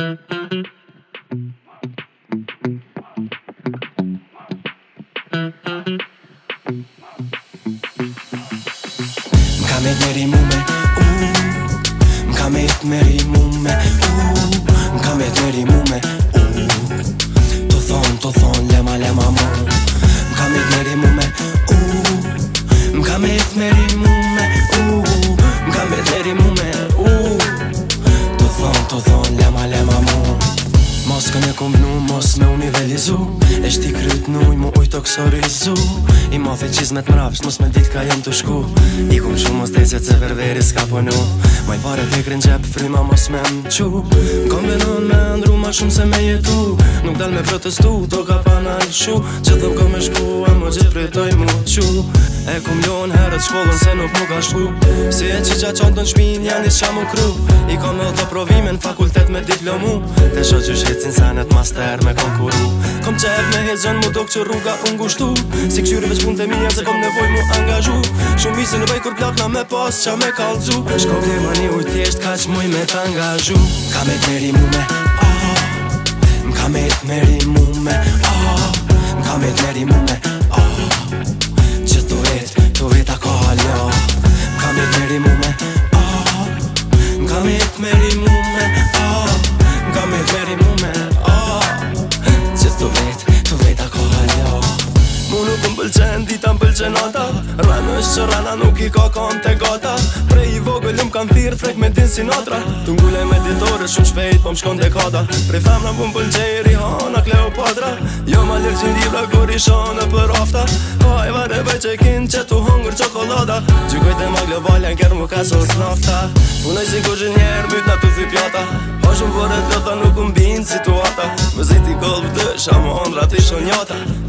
Më kam e dheri mume Më e itmeri mume Më e dheri mume Të thonë, të thonë, lema, lema, më Më e dheri mume Më e itmeri Ska një kom vnu, mos me unë i veli E shti kryt në mu ujto kësorizu I ma the qiz me të mos me dit ka jem të shku I kom shumë, mos te qëtë se ververi s'ka ponu Ma i pare të kërin qep, frima mos me më qu Kom me ndru, ma shumë se me jetu Nuk dal me protestu, to ka pa në shu Qëtho kom e shku, a më gjithë pritoj mu qu E ku mjohen herët shkollën se nuk nuk a shku Si e që gjatë qëndën shmin janë një shamu kru I ka me oto provime në fakultet me diplomu Te shoq ju shqecin sa master me konkuru Kom që me hezën mu dok që rruga unë gushtu Si këshyri veç punë të minja se kom nevoj mu angazhu Shumë misë në bëj kur plakna me pas qa me kalcu shko ke më një ujtjesht ka që muj me t'angazhu Ka me t'meri mu me oh. Ka me t'meri mu me oh. Ka me me Ka me t'meri mu me me që vita ko halja jo. Nga me të meri mu me Nga oh. me të meri mu me Nga oh. meri mu me Që të vetë, të vetë ako halja jo. Mu nuk është që nuk i ka të gota Prej Bëllum kanë thirë frek me din si natra Të ngullaj me ditore shumë shpejt po më shkon dekada Pre femna bu më pëllqej hana Kleopatra Jo ma lirë që një vla kur i shana për afta Po e vare bëj që kinë që tu hungur qokolada Gjukaj të ma globalja në kërë më ka sot së nafta Unaj si kur gjenjerë bëjt na të thuj pjata Pa po shumë vore të lëta nuk më binë situata Më ziti ti gollë vë dësh a më andra të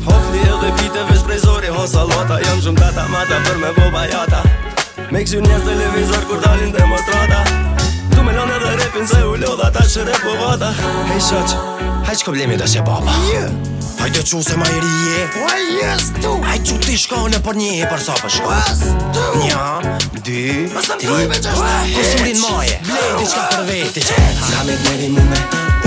Hofli edhe pite vesh prej zori ho salata Jam gjumë mata për me boba jata Me kështu njës televizor kur dalin demonstrata Tu me lone dhe repin se u lodha ta që rep po vata Hej shoq, haj që problemi dhe shë baba Haj Hajde qu se ma i rije Why yes tu Haj që ti shkone për një e për sa për shko tu Nja, dy, tri Kusurin maje Blej diçka për veti që Nga me dneri mume